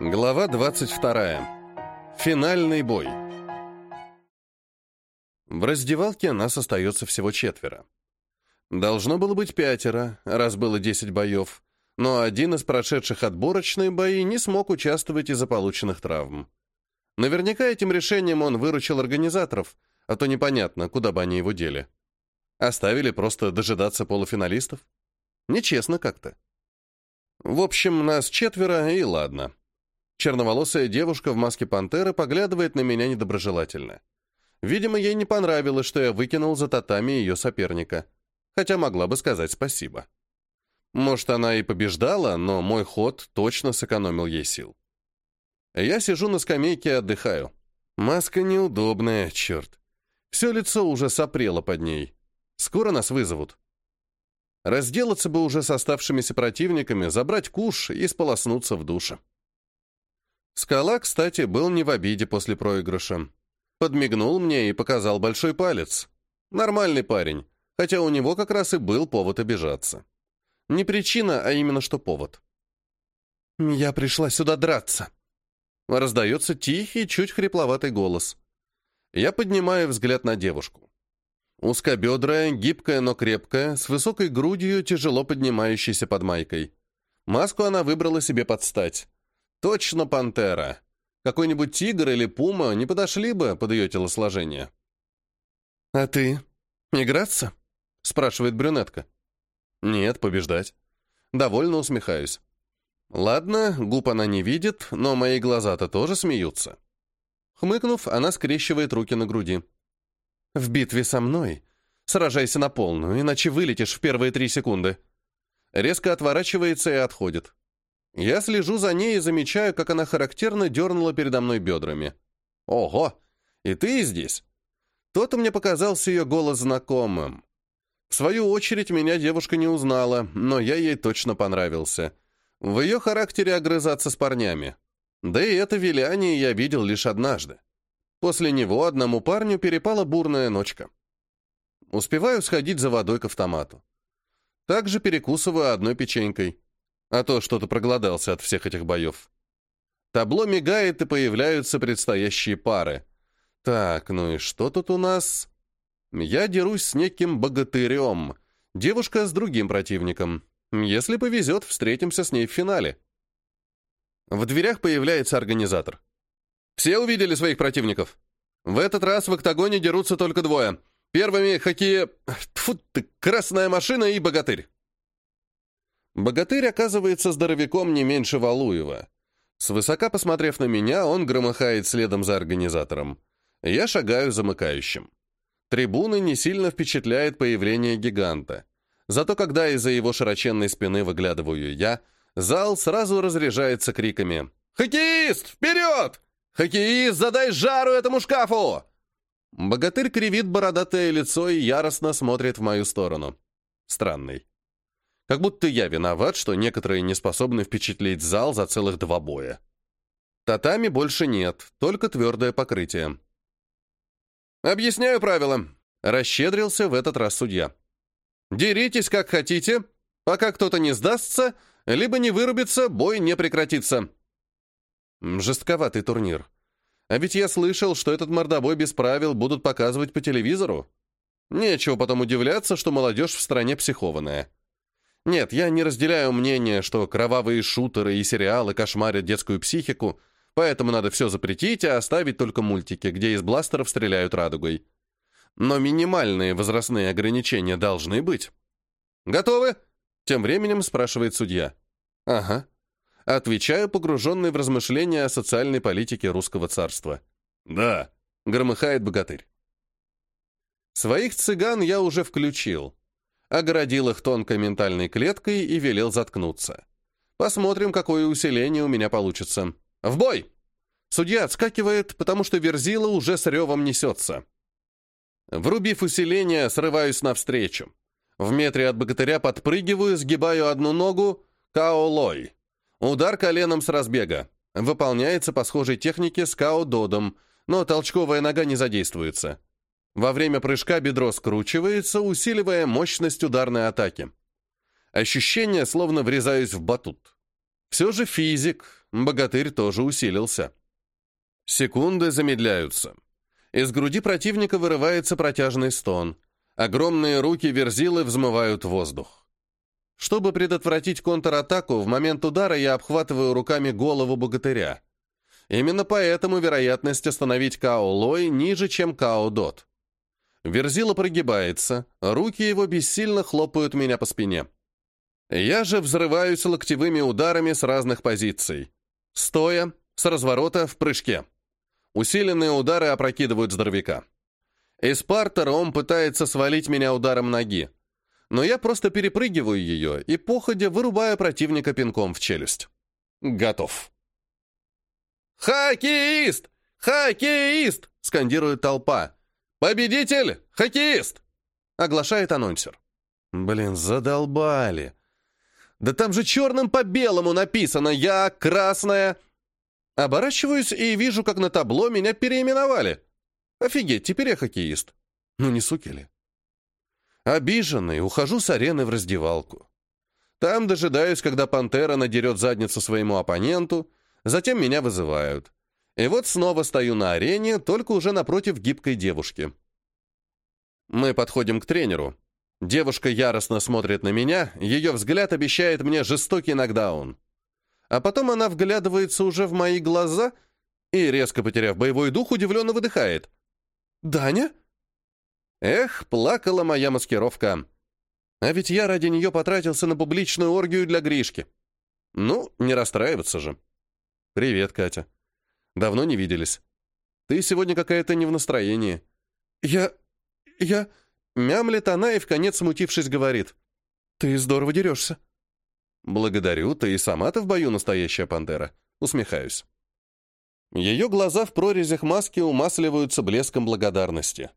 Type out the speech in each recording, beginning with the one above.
Глава 22. Финальный бой. В раздевалке нас остается всего четверо. Должно было быть пятеро, раз было 10 боев, но один из прошедших отборочные бои не смог участвовать из-за полученных травм. Наверняка этим решением он выручил организаторов, а то непонятно, куда бы они его дели. Оставили просто дожидаться полуфиналистов? Нечестно как-то. В общем, нас четверо, и ладно. Черноволосая девушка в маске пантеры поглядывает на меня недоброжелательно. Видимо, ей не понравилось, что я выкинул за татами ее соперника. Хотя могла бы сказать спасибо. Может, она и побеждала, но мой ход точно сэкономил ей сил. Я сижу на скамейке и отдыхаю. Маска неудобная, черт. Все лицо уже сопрело под ней. Скоро нас вызовут. Разделаться бы уже с оставшимися противниками, забрать куш и сполоснуться в душе. Скала, кстати, был не в обиде после проигрыша. Подмигнул мне и показал большой палец. Нормальный парень, хотя у него как раз и был повод обижаться. Не причина, а именно что повод. «Я пришла сюда драться», — раздается тихий, чуть хрипловатый голос. Я поднимаю взгляд на девушку. Узкобедрая, гибкая, но крепкая, с высокой грудью, тяжело поднимающейся под майкой. Маску она выбрала себе под стать. Точно пантера. Какой-нибудь тигр или пума не подошли бы под ее телосложение. «А ты? Играться?» — спрашивает брюнетка. «Нет, побеждать». Довольно усмехаюсь. Ладно, губ она не видит, но мои глаза-то тоже смеются. Хмыкнув, она скрещивает руки на груди. «В битве со мной сражайся на полную, иначе вылетишь в первые три секунды». Резко отворачивается и отходит. Я слежу за ней и замечаю, как она характерно дернула передо мной бедрами. «Ого! И ты здесь?» То-то мне показался ее голос знакомым. В свою очередь, меня девушка не узнала, но я ей точно понравился. В ее характере огрызаться с парнями. Да и это виляние я видел лишь однажды. После него одному парню перепала бурная ночка. Успеваю сходить за водой к автомату. Также перекусываю одной печенькой. А то что-то проголодался от всех этих боев. Табло мигает, и появляются предстоящие пары. Так, ну и что тут у нас? Я дерусь с неким богатырем. Девушка с другим противником. Если повезет, встретимся с ней в финале. В дверях появляется организатор. Все увидели своих противников? В этот раз в октагоне дерутся только двое. Первыми хоккея... Тьфу ты, красная машина и богатырь. Богатырь оказывается здоровяком не меньше Валуева. Свысока посмотрев на меня, он громыхает следом за организатором. Я шагаю замыкающим. Трибуны не сильно впечатляет появление гиганта. Зато когда из-за его широченной спины выглядываю я, зал сразу разряжается криками «Хоккеист, вперед! Хоккеист, задай жару этому шкафу!» Богатырь кривит бородатое лицо и яростно смотрит в мою сторону. Странный. Как будто я виноват, что некоторые не способны впечатлить зал за целых два боя. Татами больше нет, только твердое покрытие. «Объясняю правила», — расщедрился в этот раз судья. «Деритесь как хотите, пока кто-то не сдастся, либо не вырубится, бой не прекратится». Жестковатый турнир. А ведь я слышал, что этот мордобой без правил будут показывать по телевизору. Нечего потом удивляться, что молодежь в стране психованная. Нет, я не разделяю мнение, что кровавые шутеры и сериалы кошмарят детскую психику, поэтому надо все запретить, а оставить только мультики, где из бластеров стреляют радугой. Но минимальные возрастные ограничения должны быть. «Готовы?» — тем временем спрашивает судья. «Ага». Отвечаю, погруженный в размышления о социальной политике русского царства. «Да», — громыхает богатырь. Своих цыган я уже включил огородил их тонкой ментальной клеткой и велел заткнуться. Посмотрим, какое усиление у меня получится. В бой! Судья отскакивает, потому что Верзила уже с ревом несется. Врубив усиление, срываюсь навстречу. В метре от богатыря подпрыгиваю, сгибаю одну ногу. Каолой. Удар коленом с разбега. Выполняется по схожей технике с као-додом, но толчковая нога не задействуется. Во время прыжка бедро скручивается, усиливая мощность ударной атаки. Ощущение, словно врезаюсь в батут. Все же физик, богатырь тоже усилился. Секунды замедляются. Из груди противника вырывается протяжный стон. Огромные руки верзилы взмывают воздух. Чтобы предотвратить контратаку, в момент удара я обхватываю руками голову богатыря. Именно поэтому вероятность остановить Као Лой ниже, чем Као Дот. Верзила прогибается, руки его бессильно хлопают меня по спине. Я же взрываюсь локтевыми ударами с разных позиций. Стоя, с разворота, в прыжке. Усиленные удары опрокидывают здоровяка. Из партера он пытается свалить меня ударом ноги, но я просто перепрыгиваю ее и походя вырубаю противника пинком в челюсть. Готов. «Хоккеист! Хоккеист!» — скандирует толпа. «Победитель! Хоккеист!» — оглашает анонсер. Блин, задолбали. Да там же черным по белому написано «Я красная». Оборачиваюсь и вижу, как на табло меня переименовали. Офигеть, теперь я хоккеист. Ну не суки ли? Обиженный, ухожу с арены в раздевалку. Там дожидаюсь, когда пантера надерет задницу своему оппоненту, затем меня вызывают. И вот снова стою на арене, только уже напротив гибкой девушки. Мы подходим к тренеру. Девушка яростно смотрит на меня, ее взгляд обещает мне жестокий нокдаун. А потом она вглядывается уже в мои глаза и, резко потеряв боевой дух, удивленно выдыхает. «Даня?» Эх, плакала моя маскировка. А ведь я ради нее потратился на публичную оргию для Гришки. Ну, не расстраиваться же. «Привет, Катя. Давно не виделись. Ты сегодня какая-то не в настроении». «Я... я...» Мямлет она и, в конец смутившись, говорит. «Ты здорово дерешься». «Благодарю, ты и сама-то в бою настоящая пантера». Усмехаюсь. Ее глаза в прорезях маски умасливаются блеском благодарности.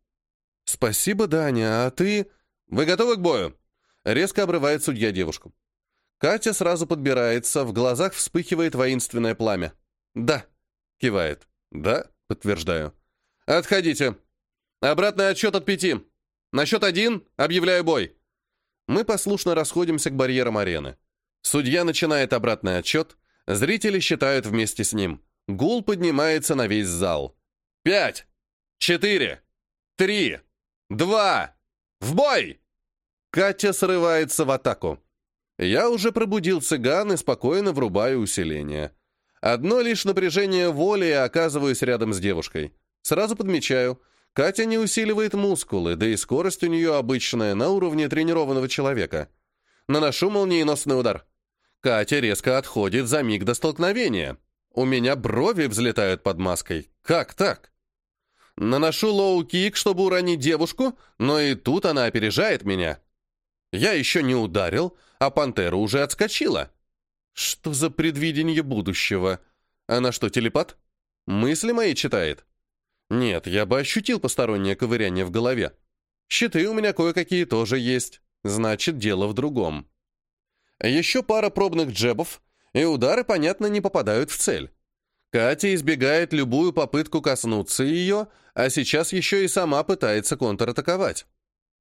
«Спасибо, Даня, а ты...» «Вы готовы к бою?» Резко обрывает судья девушку. Катя сразу подбирается, в глазах вспыхивает воинственное пламя. «Да», — кивает. «Да», — подтверждаю. «Отходите. Обратный отсчет от пяти. На счет один объявляю бой». Мы послушно расходимся к барьерам арены. Судья начинает обратный отсчет, зрители считают вместе с ним. Гул поднимается на весь зал. «Пять! Четыре! Три! Два! В бой!» Катя срывается в атаку. Я уже пробудил цыган и спокойно врубаю усиление. Одно лишь напряжение воли и оказываюсь рядом с девушкой. Сразу подмечаю, Катя не усиливает мускулы, да и скорость у нее обычная, на уровне тренированного человека. Наношу молниеносный удар. Катя резко отходит за миг до столкновения. У меня брови взлетают под маской. Как так? Наношу лоу-кик, чтобы уронить девушку, но и тут она опережает меня. Я еще не ударил, а пантера уже отскочила. Что за предвидение будущего? Она что, телепат? Мысли мои читает? Нет, я бы ощутил постороннее ковыряние в голове. Щиты у меня кое-какие тоже есть. Значит, дело в другом. Еще пара пробных джебов, и удары, понятно, не попадают в цель. Катя избегает любую попытку коснуться ее, а сейчас еще и сама пытается контратаковать.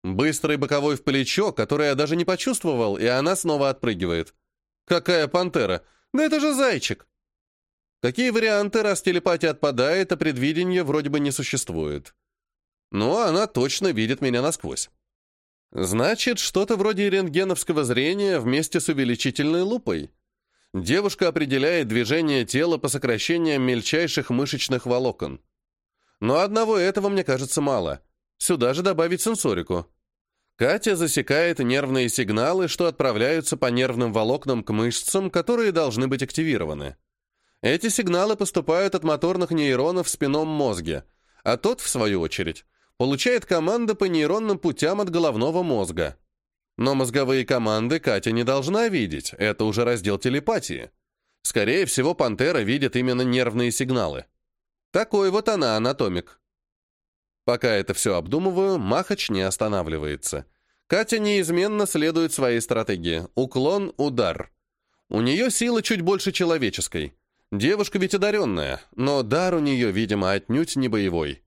Быстрый боковой в плечо, который я даже не почувствовал, и она снова отпрыгивает. Какая пантера? Да это же зайчик. Какие варианты, раз телепатия отпадает, а предвидения вроде бы не существует? Но она точно видит меня насквозь. Значит, что-то вроде рентгеновского зрения вместе с увеличительной лупой. Девушка определяет движение тела по сокращениям мельчайших мышечных волокон. Но одного этого мне кажется мало. Сюда же добавить сенсорику. Катя засекает нервные сигналы, что отправляются по нервным волокнам к мышцам, которые должны быть активированы. Эти сигналы поступают от моторных нейронов в спинном мозге, а тот, в свою очередь, получает команды по нейронным путям от головного мозга. Но мозговые команды Катя не должна видеть, это уже раздел телепатии. Скорее всего, пантера видит именно нервные сигналы. Такой вот она, анатомик. Пока это все обдумываю, Махач не останавливается. Катя неизменно следует своей стратегии. Уклон, удар. У нее сила чуть больше человеческой. Девушка ведь одаренная, но дар у нее, видимо, отнюдь не боевой.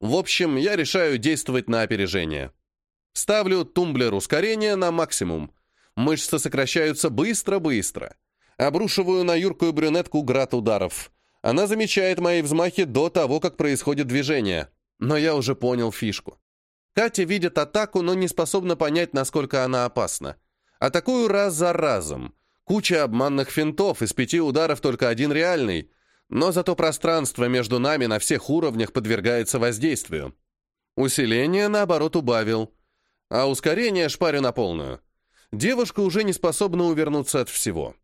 В общем, я решаю действовать на опережение. Ставлю тумблер ускорения на максимум. Мышцы сокращаются быстро-быстро. Обрушиваю на юркую брюнетку град ударов. Она замечает мои взмахи до того, как происходит движение. Но я уже понял фишку. Катя видит атаку, но не способна понять, насколько она опасна. Атакую раз за разом. Куча обманных финтов, из пяти ударов только один реальный. Но зато пространство между нами на всех уровнях подвергается воздействию. Усиление, наоборот, убавил. А ускорение шпарю на полную. Девушка уже не способна увернуться от всего.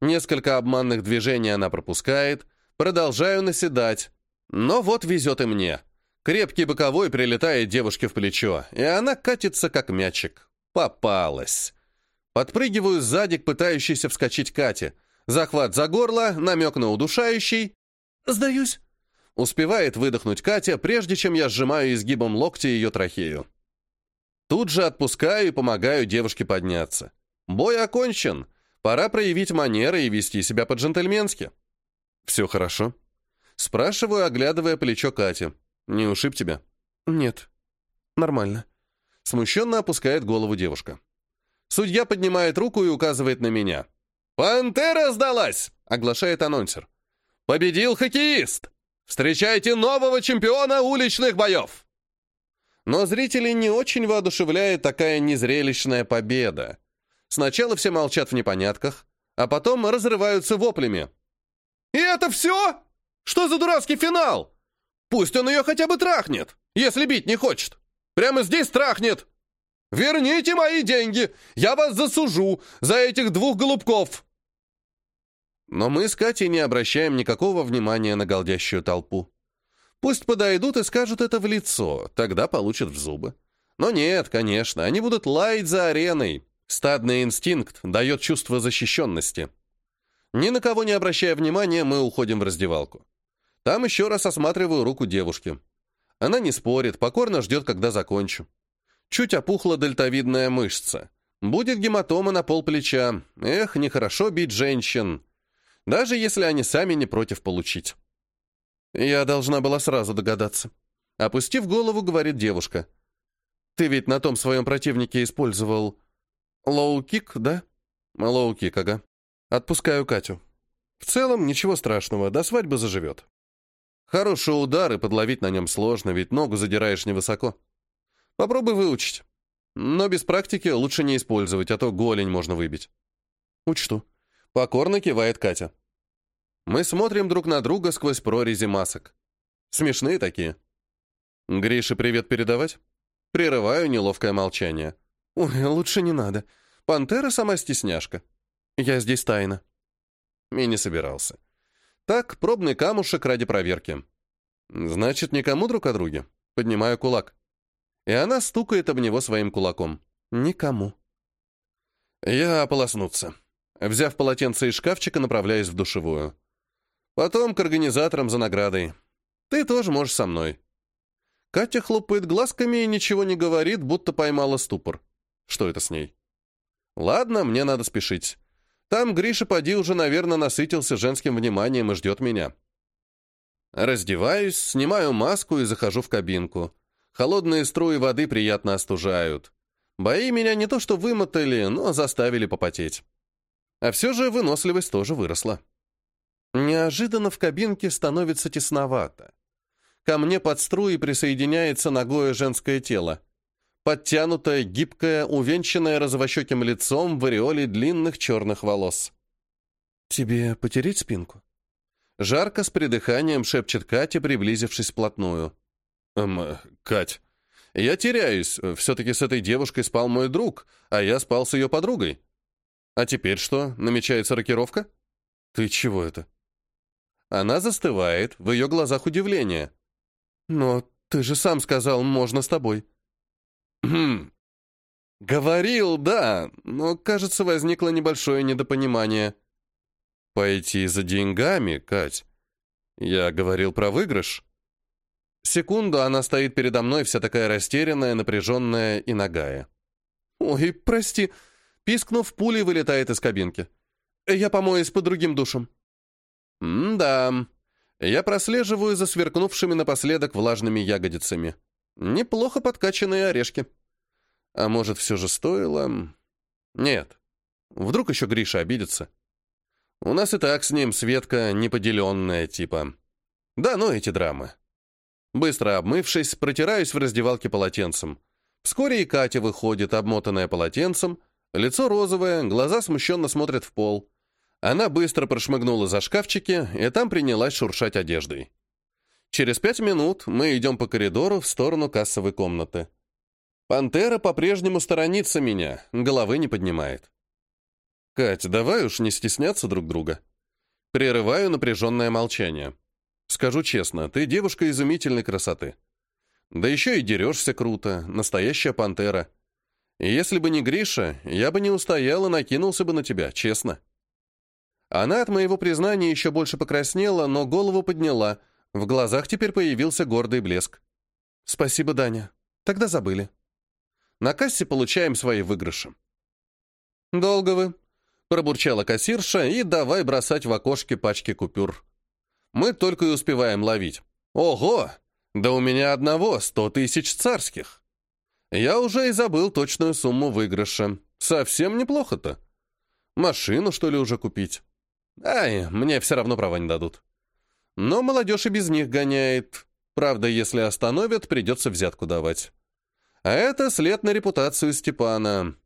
Несколько обманных движений она пропускает. Продолжаю наседать. Но вот везет и мне. Крепкий боковой прилетает девушке в плечо, и она катится, как мячик. Попалась. Подпрыгиваю сзади к пытающейся вскочить Кате. Захват за горло, намек на удушающий. «Сдаюсь!» Успевает выдохнуть Катя, прежде чем я сжимаю изгибом локтя ее трахею. Тут же отпускаю и помогаю девушке подняться. Бой окончен. Пора проявить манеры и вести себя по-джентльменски. «Все хорошо?» Спрашиваю, оглядывая плечо Кати. «Не ушиб тебя?» «Нет. Нормально». Смущенно опускает голову девушка. Судья поднимает руку и указывает на меня. «Пантера сдалась!» — оглашает анонсер. «Победил хоккеист! Встречайте нового чемпиона уличных боев!» Но зрителей не очень воодушевляет такая незрелищная победа. Сначала все молчат в непонятках, а потом разрываются воплями. «И это все? Что за дурацкий финал? Пусть он ее хотя бы трахнет, если бить не хочет. Прямо здесь трахнет. Верните мои деньги, я вас засужу за этих двух голубков!» Но мы с Катей не обращаем никакого внимания на голдящую толпу. Пусть подойдут и скажут это в лицо, тогда получат в зубы. Но нет, конечно, они будут лаять за ареной, Стадный инстинкт дает чувство защищенности. Ни на кого не обращая внимания, мы уходим в раздевалку. Там еще раз осматриваю руку девушки. Она не спорит, покорно ждет, когда закончу. Чуть опухла дельтовидная мышца. Будет гематома на пол плеча. Эх, нехорошо бить женщин. Даже если они сами не против получить. Я должна была сразу догадаться. Опустив голову, говорит девушка. Ты ведь на том своем противнике использовал Лоу-кик, да? Лоу-кик, ага. Отпускаю Катю. В целом, ничего страшного, до свадьбы заживет. Хороший удар, и подловить на нем сложно, ведь ногу задираешь невысоко. Попробуй выучить. Но без практики лучше не использовать, а то голень можно выбить. Учту. Покорно кивает Катя. Мы смотрим друг на друга сквозь прорези масок. Смешные такие. Грише привет передавать? Прерываю неловкое молчание. «Ой, лучше не надо. Пантера сама стесняшка. Я здесь тайно». И не собирался. Так, пробный камушек ради проверки. Значит, никому друг о друге. Поднимаю кулак. И она стукает об него своим кулаком. Никому. Я ополоснуться. Взяв полотенце из шкафчика, направляюсь в душевую. Потом к организаторам за наградой. Ты тоже можешь со мной. Катя хлопает глазками и ничего не говорит, будто поймала ступор. Что это с ней? Ладно, мне надо спешить. Там Гриша поди уже, наверное, насытился женским вниманием и ждет меня. Раздеваюсь, снимаю маску и захожу в кабинку. Холодные струи воды приятно остужают. Бои меня не то что вымотали, но заставили попотеть. А все же выносливость тоже выросла. Неожиданно в кабинке становится тесновато. Ко мне под струи присоединяется ногое женское тело подтянутая, гибкая, увенчанная розовощеким лицом в ореоле длинных черных волос. «Тебе потереть спинку?» Жарко с придыханием шепчет Катя, приблизившись вплотную. «Эм, Кать, я теряюсь. Все-таки с этой девушкой спал мой друг, а я спал с ее подругой. А теперь что, намечается рокировка?» «Ты чего это?» Она застывает, в ее глазах удивление. «Но ты же сам сказал, можно с тобой». Хм. Говорил, да, но, кажется, возникло небольшое недопонимание. Пойти за деньгами, Кать? Я говорил про выигрыш. Секунду она стоит передо мной, вся такая растерянная, напряженная и нагая. Ой, прости. Пискнув, пулей вылетает из кабинки. Я помоюсь по другим душам. М-да. Я прослеживаю за сверкнувшими напоследок влажными ягодицами. Неплохо подкачанные орешки. А может, все же стоило? Нет. Вдруг еще Гриша обидится? У нас и так с ним Светка неподеленная типа. Да ну эти драмы. Быстро обмывшись, протираюсь в раздевалке полотенцем. Вскоре и Катя выходит, обмотанная полотенцем, лицо розовое, глаза смущенно смотрят в пол. Она быстро прошмыгнула за шкафчики, и там принялась шуршать одеждой. Через пять минут мы идем по коридору в сторону кассовой комнаты. Пантера по-прежнему сторонится меня, головы не поднимает. «Кать, давай уж не стесняться друг друга». Прерываю напряженное молчание. Скажу честно, ты девушка изумительной красоты. Да еще и дерешься круто, настоящая пантера. Если бы не Гриша, я бы не устоял и накинулся бы на тебя, честно. Она от моего признания еще больше покраснела, но голову подняла. В глазах теперь появился гордый блеск. «Спасибо, Даня. Тогда забыли. На кассе получаем свои выигрыши». «Долго вы?» — пробурчала кассирша и давай бросать в окошки пачки купюр. Мы только и успеваем ловить. Ого! Да у меня одного сто тысяч царских. Я уже и забыл точную сумму выигрыша. Совсем неплохо-то. Машину, что ли, уже купить? Ай, мне все равно права не дадут. Но молодежь и без них гоняет. Правда, если остановят, придется взятку давать. А это след на репутацию Степана.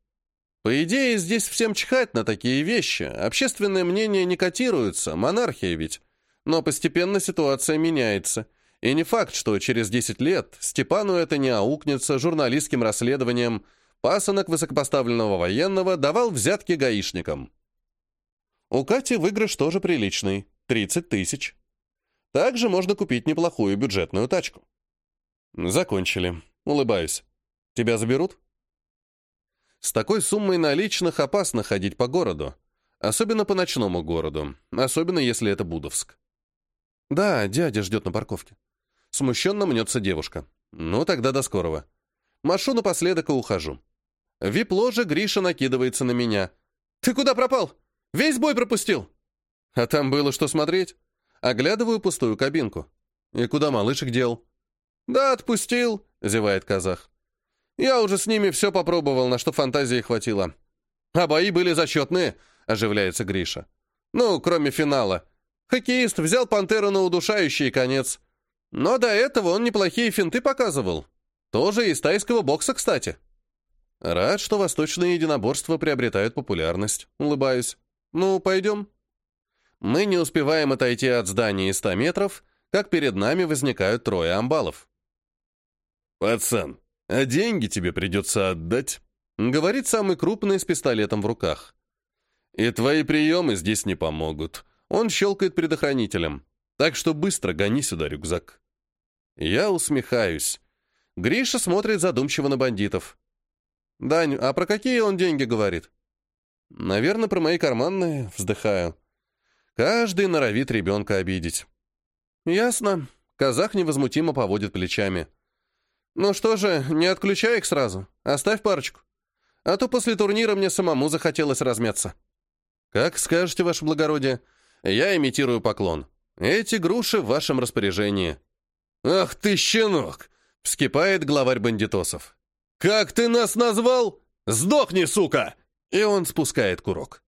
По идее, здесь всем чихать на такие вещи. Общественное мнение не котируется, монархия ведь. Но постепенно ситуация меняется. И не факт, что через 10 лет Степану это не аукнется журналистским расследованием. Пасынок высокопоставленного военного давал взятки гаишникам. У Кати выигрыш тоже приличный — 30 тысяч. Также можно купить неплохую бюджетную тачку. Закончили. Улыбаюсь. Тебя заберут? С такой суммой наличных опасно ходить по городу. Особенно по ночному городу. Особенно если это Будовск. «Да, дядя ждет на парковке». Смущенно мнется девушка. «Ну, тогда до скорого». Машу напоследок и ухожу. Вип-ложе Гриша накидывается на меня. «Ты куда пропал? Весь бой пропустил!» А там было что смотреть. Оглядываю пустую кабинку. «И куда малышек дел?» «Да, отпустил», — зевает казах. «Я уже с ними все попробовал, на что фантазии хватило». «А бои были зачетные», — оживляется Гриша. «Ну, кроме финала. Хоккеист взял «Пантеру» на удушающий конец. Но до этого он неплохие финты показывал. Тоже из тайского бокса, кстати. Рад, что восточные единоборства приобретают популярность. Улыбаюсь. Ну, пойдем. Мы не успеваем отойти от здания 100 метров, как перед нами возникают трое амбалов. «Пацан, а деньги тебе придется отдать», — говорит самый крупный с пистолетом в руках. «И твои приемы здесь не помогут. Он щелкает предохранителем. Так что быстро гони сюда рюкзак. Я усмехаюсь. Гриша смотрит задумчиво на бандитов. «Дань, а про какие он деньги говорит?» «Наверное, про мои карманные», — вздыхаю. «Каждый норовит ребенка обидеть». «Ясно». Казах невозмутимо поводит плечами. «Ну что же, не отключай их сразу. Оставь парочку. А то после турнира мне самому захотелось размяться». «Как скажете, ваше благородие», я имитирую поклон. Эти груши в вашем распоряжении. «Ах ты, щенок!» — вскипает главарь бандитосов. «Как ты нас назвал? Сдохни, сука!» И он спускает курок.